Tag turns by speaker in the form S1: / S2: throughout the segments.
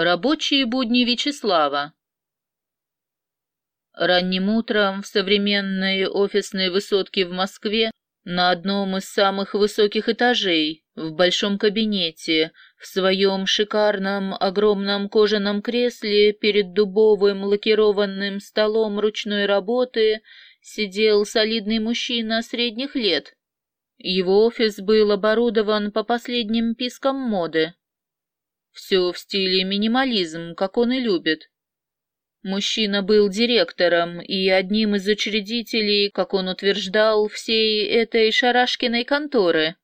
S1: Рабочие будни Вячеслава. Ранним утром в современной офисной высотке в Москве на одном из самых высоких этажей, в большом кабинете, в своем шикарном огромном кожаном кресле перед дубовым лакированным столом ручной работы сидел солидный мужчина средних лет. Его офис был оборудован по последним пискам моды. Все в стиле минимализм, как он и любит. Мужчина был директором и одним из учредителей, как он утверждал, всей этой шарашкиной конторы.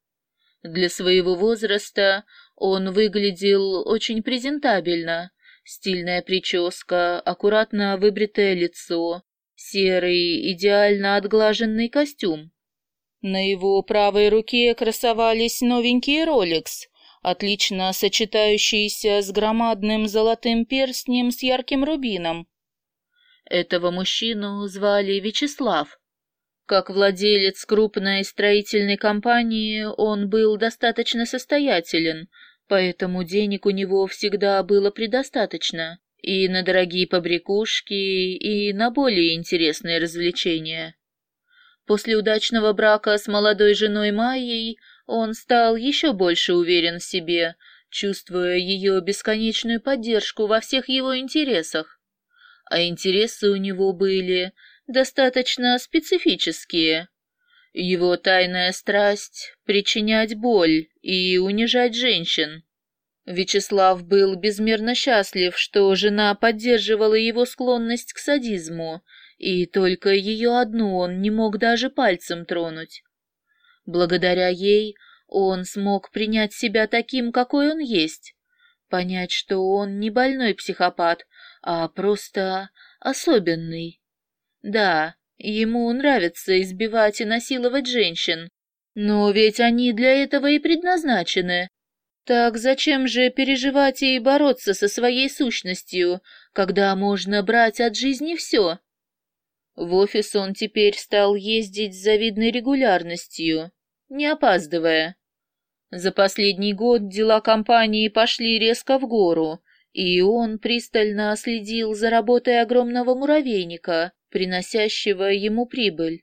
S1: Для своего возраста он выглядел очень презентабельно. Стильная прическа, аккуратно выбритое лицо, серый, идеально отглаженный костюм. На его правой руке красовались новенькие Rolex, отлично сочетающийся с громадным золотым перстнем с ярким рубином. Этого мужчину звали Вячеслав. Как владелец крупной строительной компании он был достаточно состоятелен, поэтому денег у него всегда было предостаточно и на дорогие побрякушки, и на более интересные развлечения. После удачного брака с молодой женой Майей он стал еще больше уверен в себе, чувствуя ее бесконечную поддержку во всех его интересах. А интересы у него были достаточно специфические. Его тайная страсть — причинять боль и унижать женщин. Вячеслав был безмерно счастлив, что жена поддерживала его склонность к садизму, и только ее одну он не мог даже пальцем тронуть. Благодаря ей он смог принять себя таким, какой он есть, понять, что он не больной психопат, а просто особенный. Да, ему нравится избивать и насиловать женщин, но ведь они для этого и предназначены. Так зачем же переживать и бороться со своей сущностью, когда можно брать от жизни все? В офис он теперь стал ездить с завидной регулярностью, не опаздывая. За последний год дела компании пошли резко в гору, и он пристально следил за работой огромного муравейника, приносящего ему прибыль.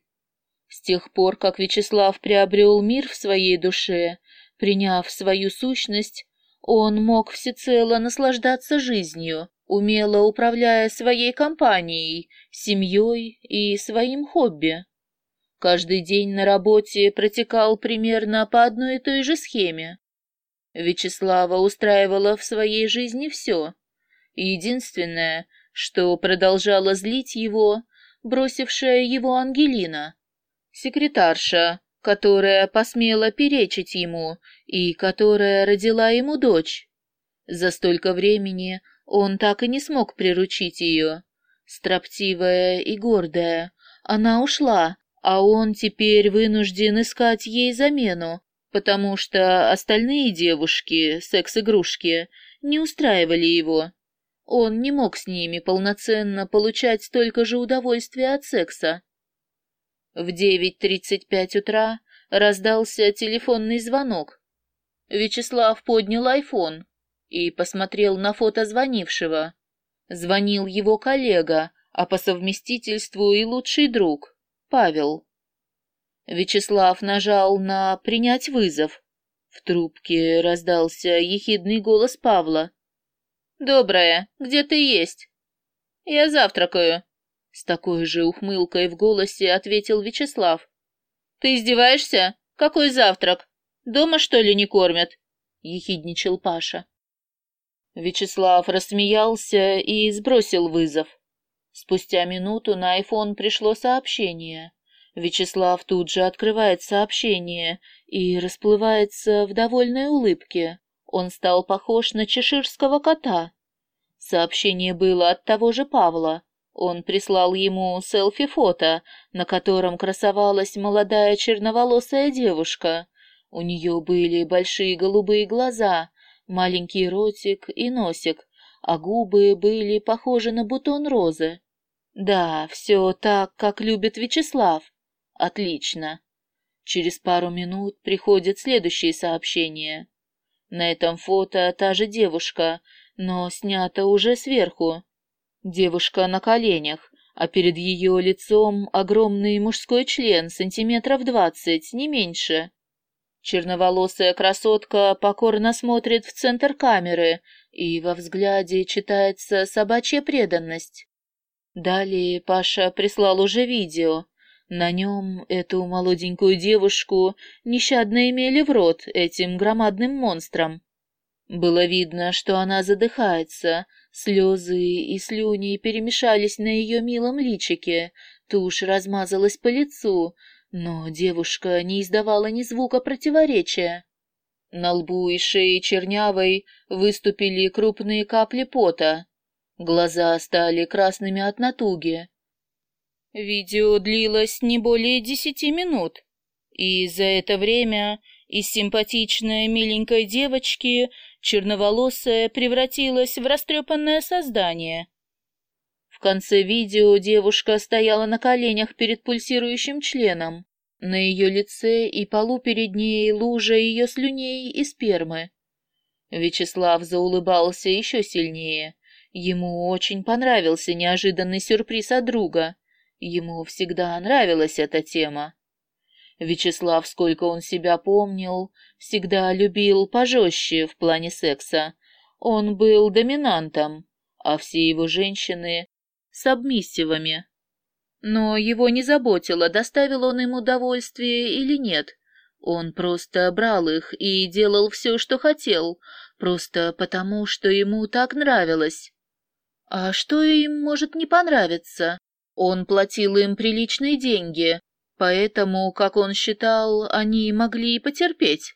S1: С тех пор, как Вячеслав приобрел мир в своей душе, приняв свою сущность, он мог всецело наслаждаться жизнью, умело управляя своей компанией, семьей и своим хобби. Каждый день на работе протекал примерно по одной и той же схеме. Вячеслава устраивала в своей жизни все. Единственное, что продолжало злить его, бросившая его Ангелина, секретарша, которая посмела перечить ему и которая родила ему дочь. За столько времени он так и не смог приручить ее. Строптивая и гордая, она ушла, а он теперь вынужден искать ей замену, потому что остальные девушки, секс-игрушки, не устраивали его. Он не мог с ними полноценно получать столько же удовольствия от секса. В 9.35 утра раздался телефонный звонок. Вячеслав поднял айфон и посмотрел на фото звонившего. Звонил его коллега, а по совместительству и лучший друг, Павел. Вячеслав нажал на «принять вызов». В трубке раздался ехидный голос Павла. «Доброе, где ты есть?» «Я завтракаю», — с такой же ухмылкой в голосе ответил Вячеслав. «Ты издеваешься? Какой завтрак? Дома, что ли, не кормят?» — ехидничал Паша. Вячеслав рассмеялся и сбросил вызов. Спустя минуту на айфон пришло сообщение. Вячеслав тут же открывает сообщение и расплывается в довольной улыбке. Он стал похож на чеширского кота. Сообщение было от того же Павла. Он прислал ему селфи-фото, на котором красовалась молодая черноволосая девушка. У нее были большие голубые глаза, маленький ротик и носик, а губы были похожи на бутон розы. Да, все так, как любит Вячеслав. Отлично. Через пару минут приходит следующее сообщение. На этом фото та же девушка, но снято уже сверху. Девушка на коленях, а перед ее лицом огромный мужской член сантиметров двадцать, не меньше. Черноволосая красотка покорно смотрит в центр камеры, и во взгляде читается собачья преданность. Далее Паша прислал уже видео. На нем эту молоденькую девушку нещадно имели в рот этим громадным монстром. Было видно, что она задыхается, слезы и слюни перемешались на ее милом личике, тушь размазалась по лицу, но девушка не издавала ни звука противоречия. На лбу и шее чернявой выступили крупные капли пота. Глаза стали красными от натуги. Видео длилось не более десяти минут, и за это время из симпатичной миленькой девочки черноволосая превратилась в растрепанное создание. Конце видео девушка стояла на коленях перед пульсирующим членом. На ее лице и полу перед ней лужа ее слюней и спермы. Вячеслав заулыбался еще сильнее. Ему очень понравился неожиданный сюрприз от друга. Ему всегда нравилась эта тема. Вячеслав, сколько он себя помнил, всегда любил пожестче в плане секса. Он был доминантом, а все его женщины — сабмиссивами. Но его не заботило, доставил он им удовольствие или нет. Он просто брал их и делал все, что хотел, просто потому, что ему так нравилось. А что им может не понравиться? Он платил им приличные деньги, Поэтому, как он считал, они могли и потерпеть.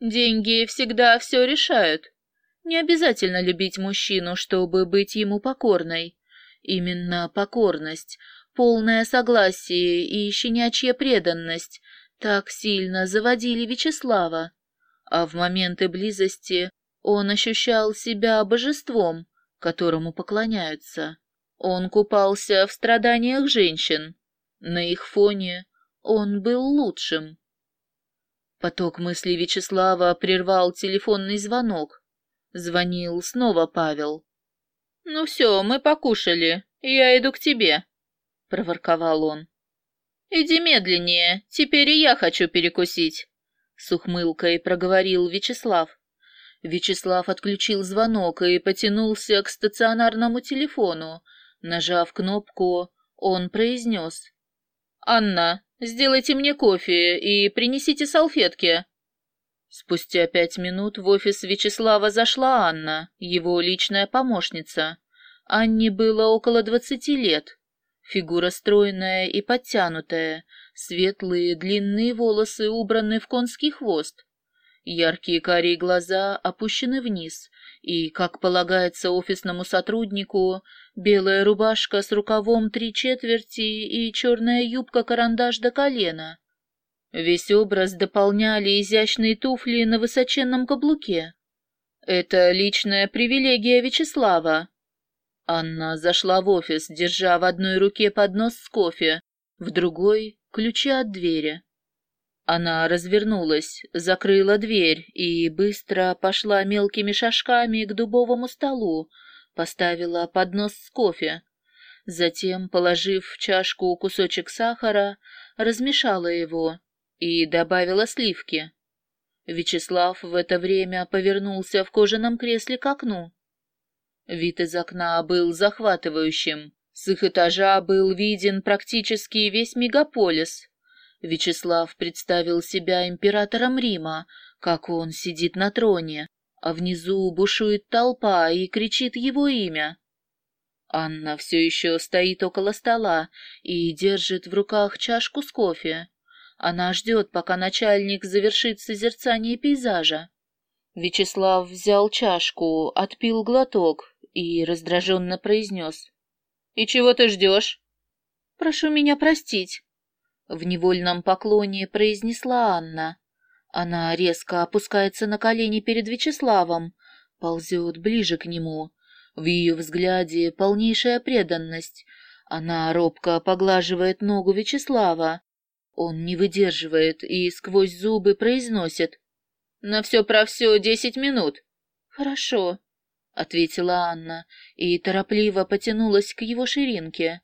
S1: Деньги всегда все решают. Не обязательно любить мужчину, чтобы быть ему покорной. Именно покорность, полное согласие и щенячья преданность так сильно заводили Вячеслава. А в моменты близости он ощущал себя божеством, которому поклоняются. Он купался в страданиях женщин. На их фоне он был лучшим. Поток мыслей Вячеслава прервал телефонный звонок. Звонил снова Павел. «Ну все, мы покушали. Я иду к тебе», — проворковал он. «Иди медленнее, теперь и я хочу перекусить», — с ухмылкой проговорил Вячеслав. Вячеслав отключил звонок и потянулся к стационарному телефону. Нажав кнопку, он произнес. «Анна, Сделайте мне кофе и принесите салфетки». Спустя пять минут в офис Вячеслава зашла Анна, его личная помощница. Анне было около двадцати лет. Фигура стройная и подтянутая, светлые длинные волосы убраны в конский хвост. Яркие карие глаза опущены вниз, и, как полагается офисному сотруднику, белая рубашка с рукавом три четверти и черная юбка-карандаш до колена. Весь образ дополняли изящные туфли на высоченном каблуке. Это личная привилегия Вячеслава. Анна зашла в офис, держа в одной руке поднос с кофе, в другой — ключи от двери. Она развернулась, закрыла дверь и быстро пошла мелкими шажками к дубовому столу, поставила поднос с кофе. Затем, положив в чашку кусочек сахара, размешала его и добавила сливки. Вячеслав в это время повернулся в кожаном кресле к окну. Вид из окна был захватывающим. С их этажа был виден практически весь мегаполис, Вячеслав представил себя императором Рима, как он сидит на троне, а внизу бушует толпа и кричит его имя. Анна все еще стоит около стола и держит в руках чашку с кофе. Она ждет, пока начальник завершит созерцание пейзажа. Вячеслав взял чашку, отпил глоток и раздраженно произнес. «И чего ты ждешь?» «Прошу меня простить. В невольном поклоне произнесла Анна. Она резко опускается на колени перед Вячеславом, ползет ближе к нему. В ее взгляде полнейшая преданность. Она робко поглаживает ногу Вячеслава. Он не выдерживает и сквозь зубы произносит. «На все про все десять минут». «Хорошо». ответила Анна и торопливо потянулась к его ширинке.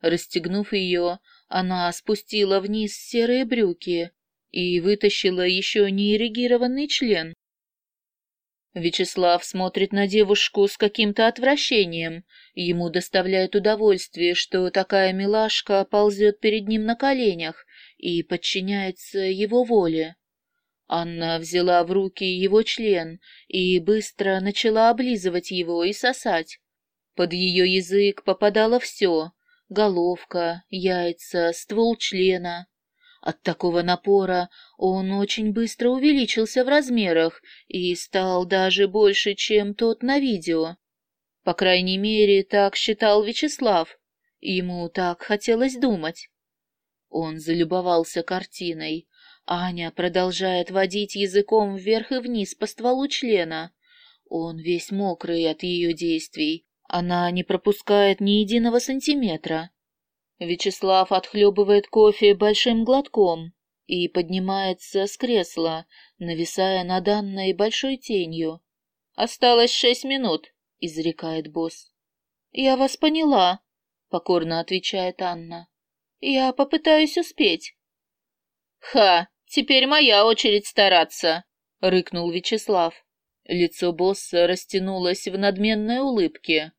S1: Расстегнув ее, она спустила вниз серые брюки и вытащила еще не эрегированный член. Вячеслав смотрит на девушку с каким-то отвращением. Ему доставляет удовольствие, что такая милашка ползет перед ним на коленях и подчиняется его воле. Анна взяла в руки его член и быстро начала облизывать его и сосать. Под ее язык попадало все — головка, яйца, ствол члена. От такого напора он очень быстро увеличился в размерах и стал даже больше, чем тот на видео. По крайней мере, так считал Вячеслав. Ему так хотелось думать. Он залюбовался картиной. Аня продолжает водить языком вверх и вниз по стволу члена. Он весь мокрый от ее действий. Она не пропускает ни единого сантиметра. Вячеслав отхлебывает кофе большим глотком и поднимается с кресла, нависая над Анной большой тенью. «Осталось шесть минут», — изрекает босс. «Я вас поняла», — покорно отвечает Анна. «Я попытаюсь успеть». «Ха! Теперь моя очередь стараться!» — рыкнул Вячеслав. Лицо босса растянулось в надменной улыбке.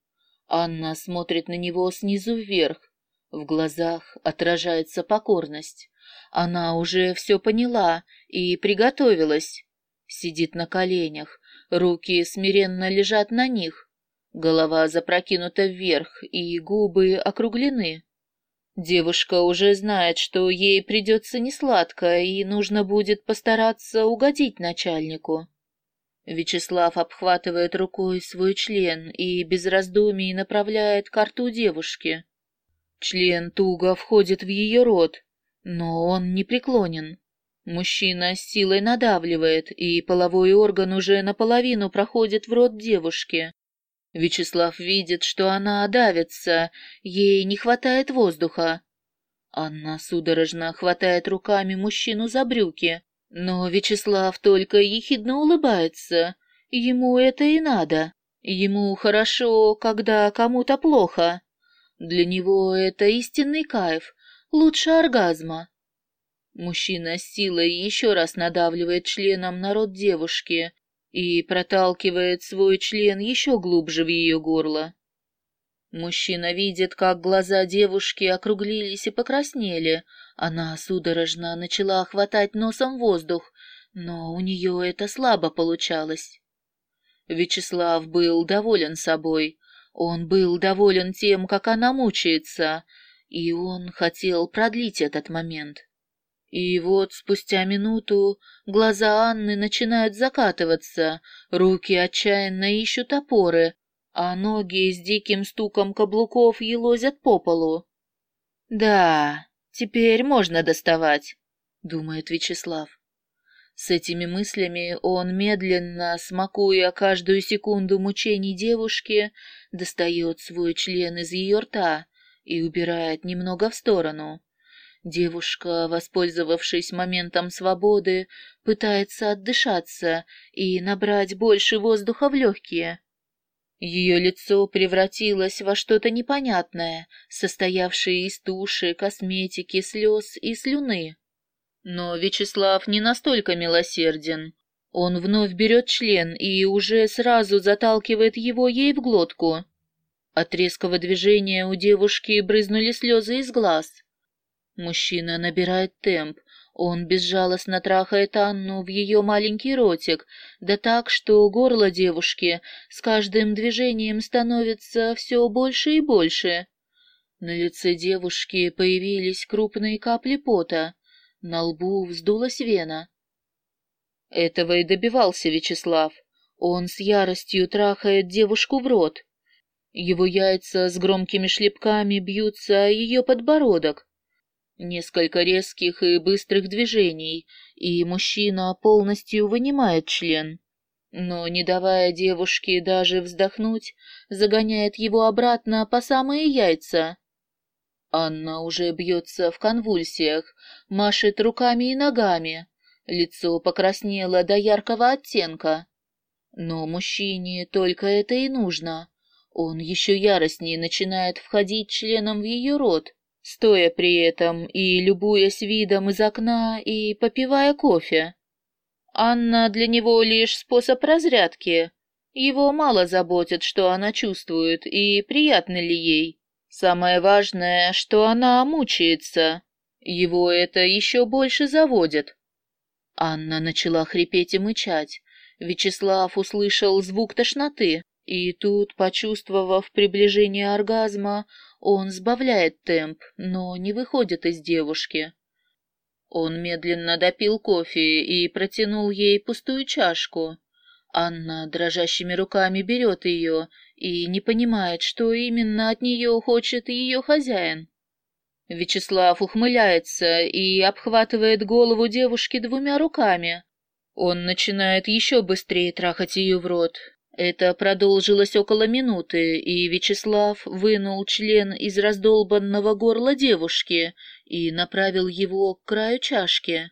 S1: Анна смотрит на него снизу вверх. В глазах отражается покорность. Она уже все поняла и приготовилась. Сидит на коленях, руки смиренно лежат на них. Голова запрокинута вверх и губы округлены. Девушка уже знает, что ей придется несладко, и нужно будет постараться угодить начальнику. Вячеслав обхватывает рукой свой член и без раздумий направляет к рту девушки. Член туго входит в ее рот, но он не преклонен. Мужчина с силой надавливает, и половой орган уже наполовину проходит в рот девушки. Вячеслав видит, что она давится, ей не хватает воздуха. Анна судорожно хватает руками мужчину за брюки, но Вячеслав только ехидно улыбается. Ему это и надо. Ему хорошо, когда кому-то плохо. Для него это истинный кайф, лучше оргазма. Мужчина с силой еще раз надавливает членом на рот девушки, и проталкивает свой член еще глубже в ее горло. Мужчина видит, как глаза девушки округлились и покраснели. Она судорожно начала хватать носом воздух, но у нее это слабо получалось. Вячеслав был доволен собой. Он был доволен тем, как она мучается, и он хотел продлить этот момент. И вот спустя минуту глаза Анны начинают закатываться, руки отчаянно ищут опоры, а ноги с диким стуком каблуков елозят по полу. «Да, теперь можно доставать», — думает Вячеслав. С этими мыслями он медленно, смакуя каждую секунду мучений девушки, достает свой член из ее рта и убирает немного в сторону. Девушка, воспользовавшись моментом свободы, пытается отдышаться и набрать больше воздуха в легкие. Ее лицо превратилось во что-то непонятное, состоявшее из туши, косметики, слез и слюны. Но Вячеслав не настолько милосерден. Он вновь берет член и уже сразу заталкивает его ей в глотку. От резкого движения у девушки брызнули слезы из глаз. Мужчина набирает темп. Он безжалостно трахает Анну в ее маленький ротик, да так, что горло девушки с каждым движением становится все больше и больше. На лице девушки появились крупные капли пота, на лбу вздулась вена. Этого и добивался Вячеслав. Он с яростью трахает девушку в рот. Его яйца с громкими шлепками бьются о ее подбородок. Несколько резких и быстрых движений, и мужчина полностью вынимает член. Но, не давая девушке даже вздохнуть, загоняет его обратно по самые яйца. Анна уже бьется в конвульсиях, машет руками и ногами. Лицо покраснело до яркого оттенка. Но мужчине только это и нужно. Он еще яростнее начинает входить членом в ее рот, стоя при этом и любуясь видом из окна и попивая кофе. Анна для него лишь способ разрядки. Его мало заботит, что она чувствует и приятно ли ей. Самое важное, что она мучается. Его это еще больше заводит. Анна начала хрипеть и мычать. Вячеслав услышал звук тошноты, и тут, почувствовав приближение оргазма, он сбавляет темп, но не выходит из девушки. Он медленно допил кофе и протянул ей пустую чашку. Анна дрожащими руками берет ее и не понимает, что именно от нее хочет ее хозяин. Вячеслав ухмыляется и обхватывает голову девушки двумя руками. Он начинает еще быстрее трахать ее в рот. Это продолжилось около минуты, и Вячеслав вынул член из раздолбанного горла девушки и направил его к краю чашки.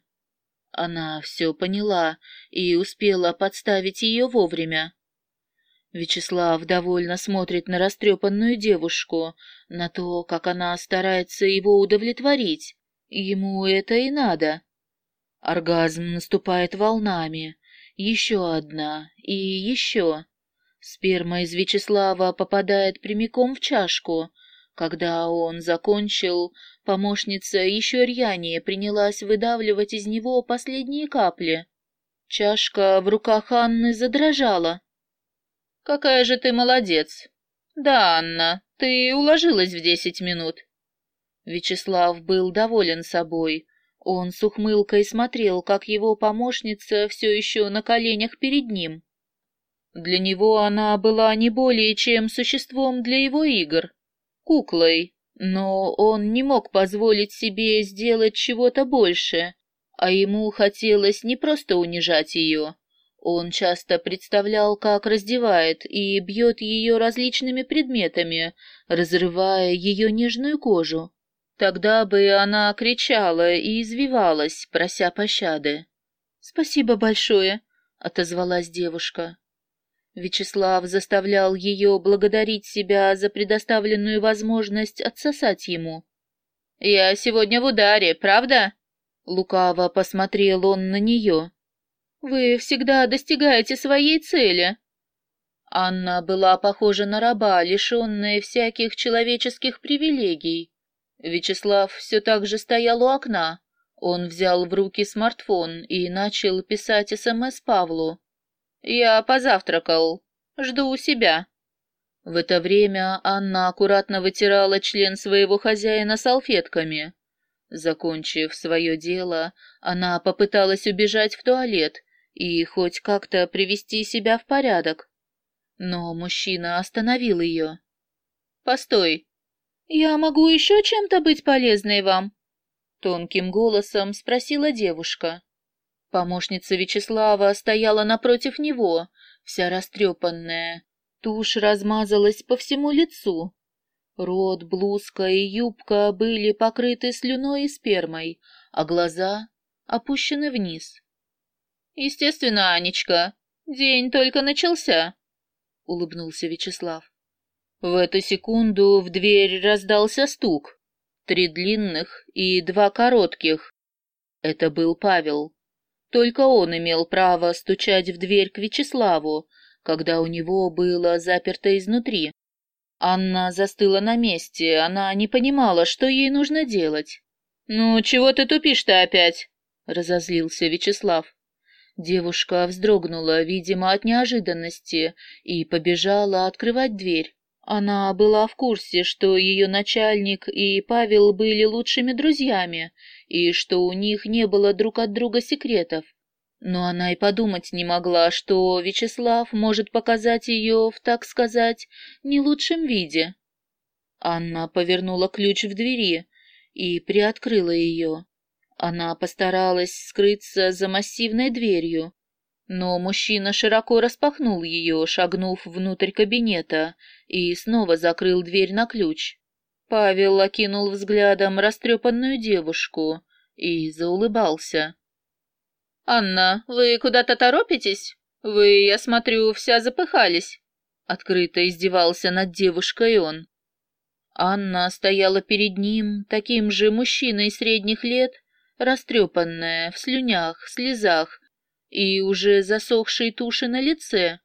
S1: Она все поняла и успела подставить ее вовремя. Вячеслав довольно смотрит на растрепанную девушку, на то, как она старается его удовлетворить. Ему это и надо. Оргазм наступает волнами. Еще одна и еще. Сперма из Вячеслава попадает прямиком в чашку. Когда он закончил, помощница еще рьянее принялась выдавливать из него последние капли. Чашка в руках Анны задрожала. «Какая же ты молодец!» «Да, Анна, ты уложилась в десять минут». Вячеслав был доволен собой. Он с ухмылкой смотрел, как его помощница все еще на коленях перед ним. Для него она была не более чем существом для его игр, куклой, но он не мог позволить себе сделать чего-то больше, а ему хотелось не просто унижать ее, он часто представлял, как раздевает и бьет ее различными предметами, разрывая ее нежную кожу. Тогда бы она кричала и извивалась, прося пощады. «Спасибо большое», — отозвалась девушка. Вячеслав заставлял ее благодарить себя за предоставленную возможность отсосать ему. «Я сегодня в ударе, правда?» Лукаво посмотрел он на нее. Вы всегда достигаете своей цели. Анна была похожа на раба, лишенная всяких человеческих привилегий. Вячеслав все так же стоял у окна. Он взял в руки смартфон и начал писать СМС Павлу. «Я позавтракал. Жду у себя». В это время Анна аккуратно вытирала член своего хозяина салфетками. Закончив свое дело, она попыталась убежать в туалет и хоть как-то привести себя в порядок. Но мужчина остановил ее. «Постой, я могу еще чем-то быть полезной вам?» Тонким голосом спросила девушка. Помощница Вячеслава стояла напротив него, вся растрепанная. Тушь размазалась по всему лицу. Рот, блузка и юбка были покрыты слюной и спермой, а глаза опущены вниз. Естественно, Анечка. День только начался, улыбнулся Вячеслав. В эту секунду в дверь раздался стук. Три длинных и два коротких. Это был Павел. Только он имел право стучать в дверь к Вячеславу, когда у него было заперто изнутри. Анна застыла на месте, она не понимала, что ей нужно делать. «Ну, чего ты тупишь-то опять?» — разозлился Вячеслав. Девушка вздрогнула, видимо, от неожиданности, и побежала открывать дверь. Она была в курсе, что ее начальник и Павел были лучшими друзьями, и что у них не было друг от друга секретов. Но она и подумать не могла, что Вячеслав может показать ее в, так сказать, не лучшем виде. Анна повернула ключ в двери и приоткрыла ее. Она постаралась скрыться за массивной дверью, но мужчина широко распахнул ее, шагнув внутрь кабинета, и снова закрыл дверь на ключ. Павел окинул взглядом растрепанную девушку и заулыбался. «Анна, вы куда-то торопитесь?» Вы, я смотрю, вся запыхались. Открыто издевался над девушкой он. Анна стояла перед ним, таким же мужчиной средних лет, растрепанная, в слюнях, слезах и уже засохшей туши на лице.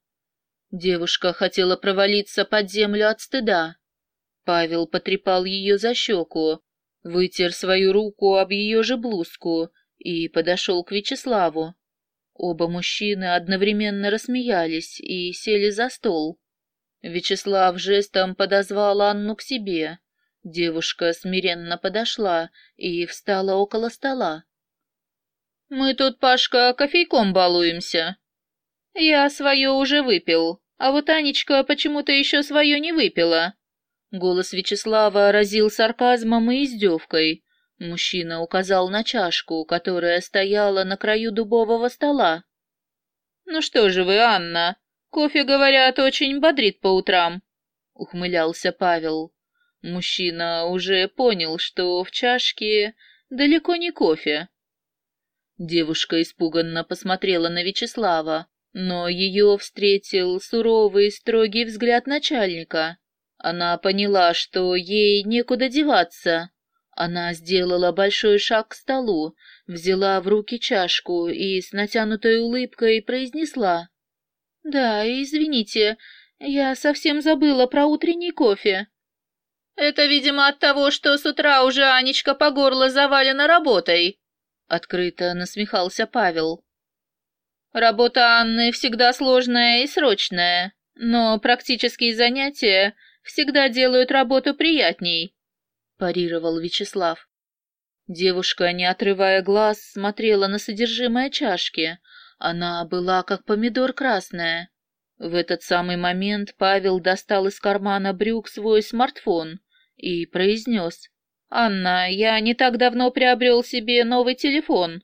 S1: Девушка хотела провалиться под землю от стыда. Павел потрепал ее за щеку, вытер свою руку об ее же блузку и подошел к Вячеславу. Оба мужчины одновременно рассмеялись и сели за стол. Вячеслав жестом подозвал Анну к себе. Девушка смиренно подошла и встала около стола. «Мы тут, Пашка, кофейком балуемся. Я свое уже выпил, а вот Анечка почему-то еще свое не выпила». Голос Вячеслава разил сарказмом и издевкой. Мужчина указал на чашку, которая стояла на краю дубового стола. «Ну что же вы, Анна, кофе, говорят, очень бодрит по утрам», — ухмылялся Павел. Мужчина уже понял, что в чашке далеко не кофе. Девушка испуганно посмотрела на Вячеслава, но ее встретил суровый, строгий взгляд начальника. Она поняла, что ей некуда деваться. Она сделала большой шаг к столу, взяла в руки чашку и с натянутой улыбкой произнесла. «Да, извините, я совсем забыла про утренний кофе». «Это, видимо, от того, что с утра уже Анечка по горло завалена работой», — открыто насмехался Павел. «Работа Анны всегда сложная и срочная, но практические занятия всегда делают работу приятней», — парировал Вячеслав. Девушка, не отрывая глаз, смотрела на содержимое чашки. Она была как помидор красная. В этот самый момент Павел достал из кармана брюк свой смартфон и произнес. «Анна, я не так давно приобрел себе новый телефон.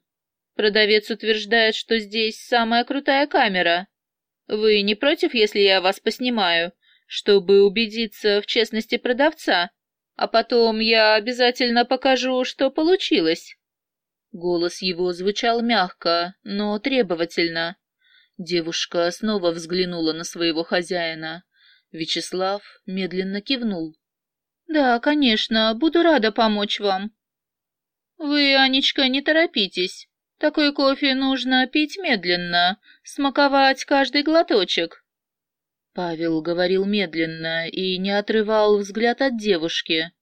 S1: Продавец утверждает, что здесь самая крутая камера. Вы не против, если я вас поснимаю?» Чтобы убедиться в честности продавца, а потом я обязательно покажу, что получилось. Голос его звучал мягко, но требовательно. Девушка снова взглянула на своего хозяина. Вячеслав медленно кивнул. «Да, конечно, буду рада помочь вам». «Вы, Анечка, не торопитесь. Такой кофе нужно пить медленно, смаковать каждый глоточек. Павел говорил медленно и не отрывал взгляд от девушки.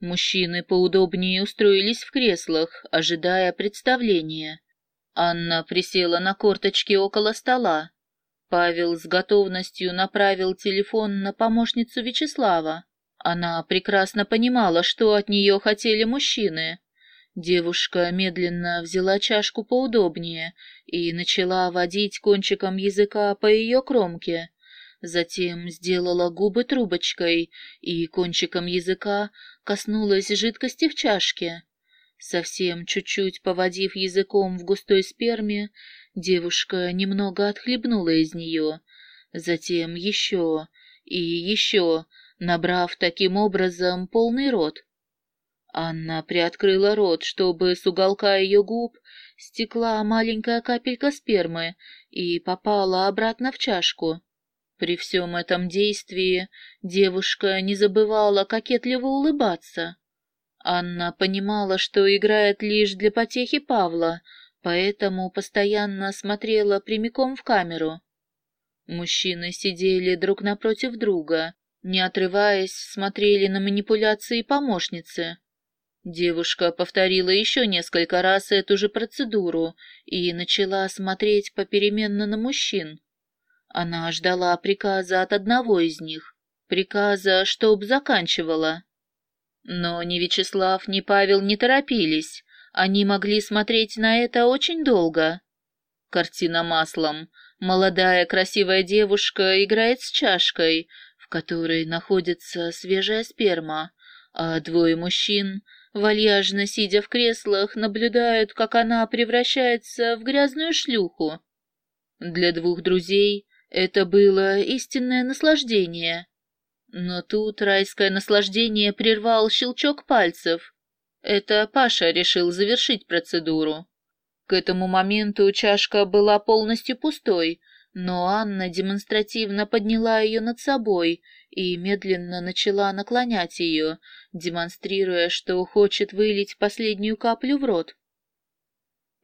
S1: Мужчины поудобнее устроились в креслах, ожидая представления. Анна присела на корточки около стола. Павел с готовностью направил телефон на помощницу Вячеслава. Она прекрасно понимала, что от нее хотели мужчины. Девушка медленно взяла чашку поудобнее и начала водить кончиком языка по ее кромке. Затем сделала губы трубочкой и кончиком языка коснулась жидкости в чашке. Совсем чуть-чуть поводив языком в густой сперме, девушка немного отхлебнула из нее, затем еще и еще, набрав таким образом полный рот. Анна приоткрыла рот, чтобы с уголка ее губ стекла маленькая капелька спермы и попала обратно в чашку. При всем этом действии девушка не забывала кокетливо улыбаться. Анна понимала, что играет лишь для потехи Павла, поэтому постоянно смотрела прямиком в камеру. Мужчины сидели друг напротив друга, не отрываясь, смотрели на манипуляции помощницы. Девушка повторила еще несколько раз эту же процедуру и начала смотреть попеременно на мужчин. Она ждала приказа от одного из них, приказа, чтоб заканчивала. Но ни Вячеслав, ни Павел не торопились, они могли смотреть на это очень долго. Картина маслом. Молодая красивая девушка играет с чашкой, в которой находится свежая сперма, а двое мужчин, вальяжно сидя в креслах, наблюдают, как она превращается в грязную шлюху. Для двух друзей это было истинное наслаждение. Но тут райское наслаждение прервал щелчок пальцев. Это Паша решил завершить процедуру. К этому моменту чашка была полностью пустой, но Анна демонстративно подняла ее над собой и медленно начала наклонять ее, демонстрируя, что хочет вылить последнюю каплю в рот.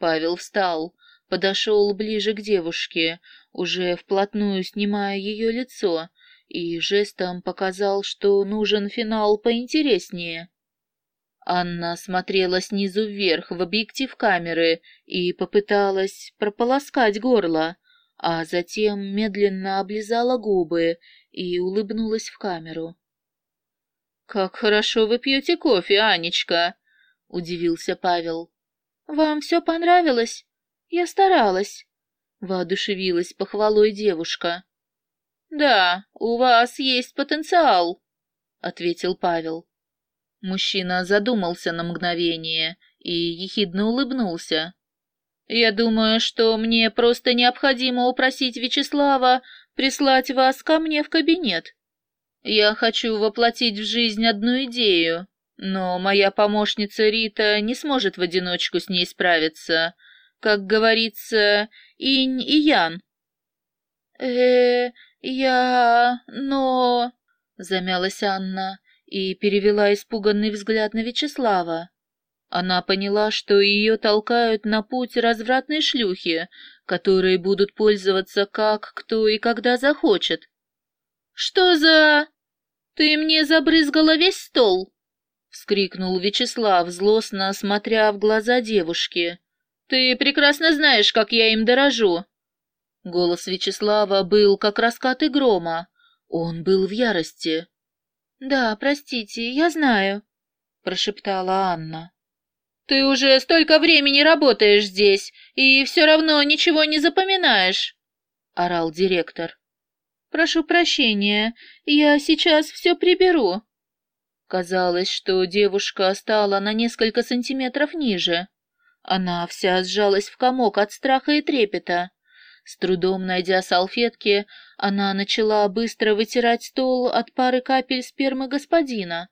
S1: Павел встал, подошел ближе к девушке, уже вплотную снимая ее лицо, и жестом показал, что нужен финал поинтереснее. Анна смотрела снизу вверх в объектив камеры и попыталась прополоскать горло, а затем медленно облизала губы и улыбнулась в камеру. «Как хорошо вы пьете кофе, Анечка!» — удивился Павел. «Вам все понравилось? Я старалась!» — воодушевилась похвалой девушка. «Да, у вас есть потенциал», — ответил Павел. Мужчина задумался на мгновение и ехидно улыбнулся. «Я думаю, что мне просто необходимо упросить Вячеслава прислать вас ко мне в кабинет. Я хочу воплотить в жизнь одну идею, но моя помощница Рита не сможет в одиночку с ней справиться. Как говорится, инь и ян». «Э, я... но...» — замялась Анна и перевела испуганный взгляд на Вячеслава. Она поняла, что ее толкают на путь развратной шлюхи, которые будут пользоваться как, кто и когда захочет. «Что за... Ты мне забрызгала весь стол!» — вскрикнул Вячеслав, злостно смотря в глаза девушки. «Ты прекрасно знаешь, как я им дорожу!» Голос Вячеслава был как раскаты грома. Он был в ярости. «Да, простите, я знаю», — прошептала Анна. «Ты уже столько времени работаешь здесь, и все равно ничего не запоминаешь», — орал директор. «Прошу прощения, я сейчас все приберу». Казалось, что девушка стала на несколько сантиметров ниже. Она вся сжалась в комок от страха и трепета. С трудом найдя салфетки, она начала быстро вытирать стол от пары капель спермы господина.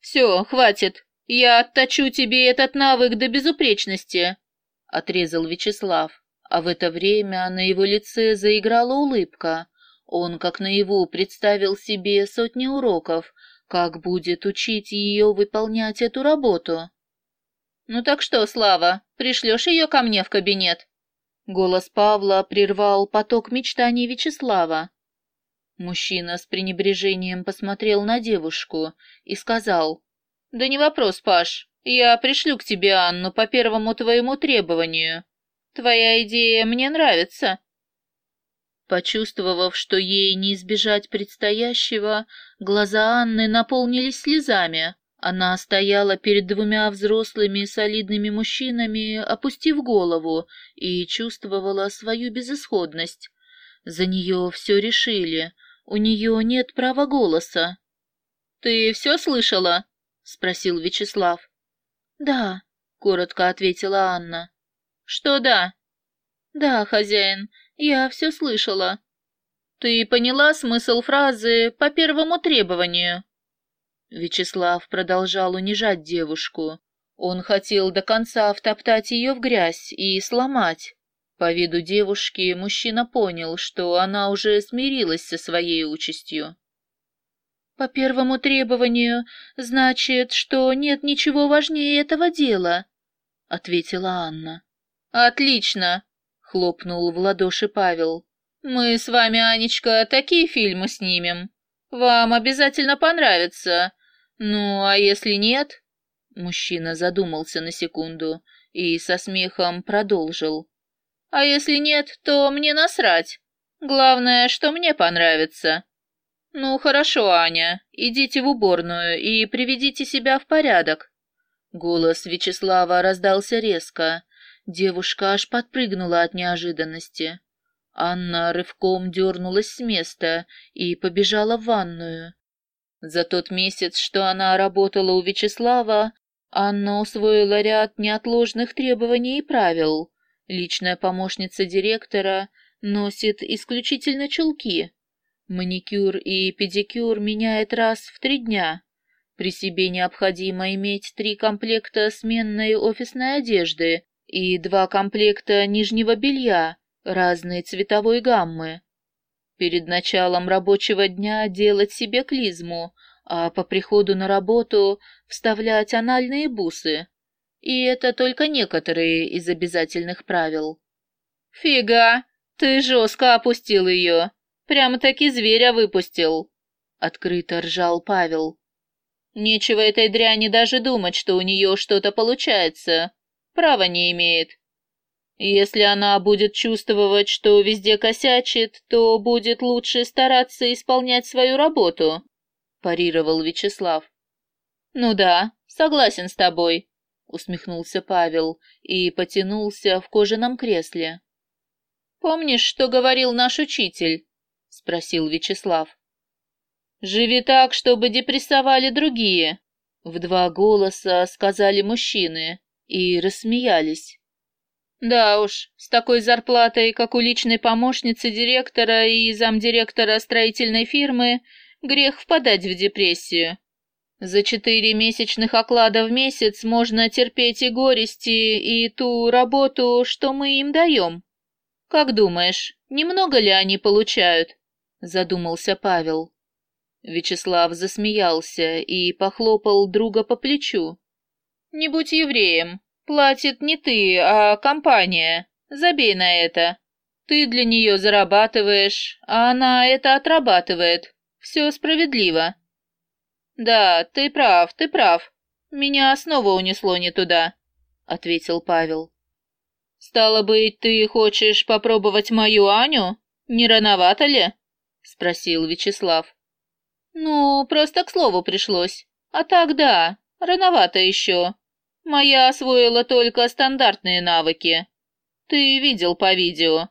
S1: «Все, хватит. Я отточу тебе этот навык до безупречности», — отрезал Вячеслав. А в это время на его лице заиграла улыбка. Он, как наяву, представил себе сотни уроков, как будет учить ее выполнять эту работу. «Ну так что, Слава, пришлешь ее ко мне в кабинет?» Голос Павла прервал поток мечтаний Вячеслава. Мужчина с пренебрежением посмотрел на девушку и сказал, «Да не вопрос, Паш, я пришлю к тебе Анну по первому твоему требованию. Твоя идея мне нравится». Почувствовав, что ей не избежать предстоящего, глаза Анны наполнились слезами. Она стояла перед двумя взрослыми солидными мужчинами, опустив голову, и чувствовала свою безысходность. За нее все решили, у нее нет права голоса. «Ты все слышала?» — спросил Вячеслав. «Да», — коротко ответила Анна. «Что да?» «Да, хозяин, я все слышала». «Ты поняла смысл фразы «по первому требованию»?» Вячеслав продолжал унижать девушку. Он хотел до конца втоптать ее в грязь и сломать. По виду девушки мужчина понял, что она уже смирилась со своей участью. «По первому требованию, значит, что нет ничего важнее этого дела», — ответила Анна. «Отлично!» — хлопнул в ладоши Павел. «Мы с вами, Анечка, такие фильмы снимем. Вам обязательно понравится. Ну, а если нет? Мужчина задумался на секунду и со смехом продолжил. А если нет, то мне насрать. Главное, что мне понравится. Ну, хорошо, Аня, идите в уборную и приведите себя в порядок. Голос Вячеслава раздался резко. Девушка аж подпрыгнула от неожиданности. Анна рывком дернулась с места и побежала в ванную. За тот месяц, что она работала у Вячеслава, Анна усвоила ряд неотложных требований и правил. Личная помощница директора носит исключительно чулки. Маникюр и педикюр меняет раз в три дня. При себе необходимо иметь три комплекта сменной офисной одежды и два комплекта нижнего белья, разной цветовой гаммы. Перед началом рабочего дня делать себе клизму, а по приходу на работу вставлять анальные бусы. И это только некоторые из обязательных правил. «Фига, ты жестко опустил ее. Прямо-таки зверя выпустил», — открыто ржал Павел. «Нечего этой дряни даже думать, что у нее что-то получается. Права не имеет. Если она будет чувствовать, что везде косячит, то будет лучше стараться исполнять свою работу», — парировал Вячеслав. «Ну да, согласен с тобой», — усмехнулся Павел и потянулся в кожаном кресле. «Помнишь, что говорил наш учитель?» — спросил Вячеслав. «Живи так, чтобы депрессовали другие», — в два голоса сказали мужчины и рассмеялись. Да уж, с такой зарплатой, как у личной помощницы директора и замдиректора строительной фирмы, грех впадать в депрессию. За четыре месячных оклада в месяц можно терпеть и горести, и ту работу, что мы им даем. Как думаешь, немного ли они получают? Задумался Павел. Вячеслав засмеялся и похлопал друга по плечу. Не будь евреем, Платит не ты, а компания. Забей на это. Ты для нее зарабатываешь, а она это отрабатывает. Все справедливо. Да, ты прав, ты прав. Меня снова унесло не туда, ответил Павел. Стало быть, ты хочешь попробовать мою Аню? Не рановато ли? спросил Вячеслав. Ну, просто к слову пришлось. А так да, рановато еще. Моя освоила только стандартные навыки. Ты видел по видео,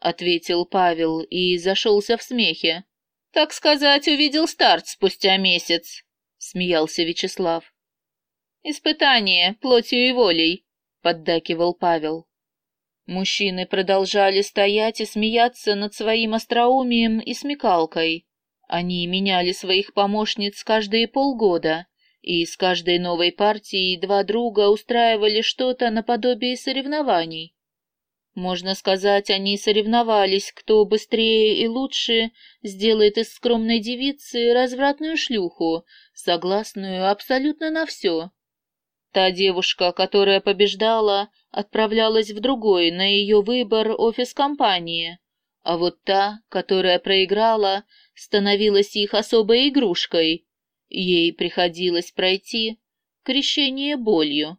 S1: ответил Павел и зашелся в смехе. Так сказать, увидел старт спустя месяц, смеялся Вячеслав. Испытание плотью и волей, поддакивал Павел. Мужчины продолжали стоять и смеяться над своим остроумием и смекалкой. Они меняли своих помощниц каждые полгода и с каждой новой партией два друга устраивали что-то наподобие соревнований. Можно сказать, они соревновались, кто быстрее и лучше сделает из скромной девицы развратную шлюху, согласную абсолютно на все. Та девушка, которая побеждала, отправлялась в другой, на ее выбор, офис компании, а вот та, которая проиграла, становилась их особой игрушкой, Ей приходилось пройти крещение болью.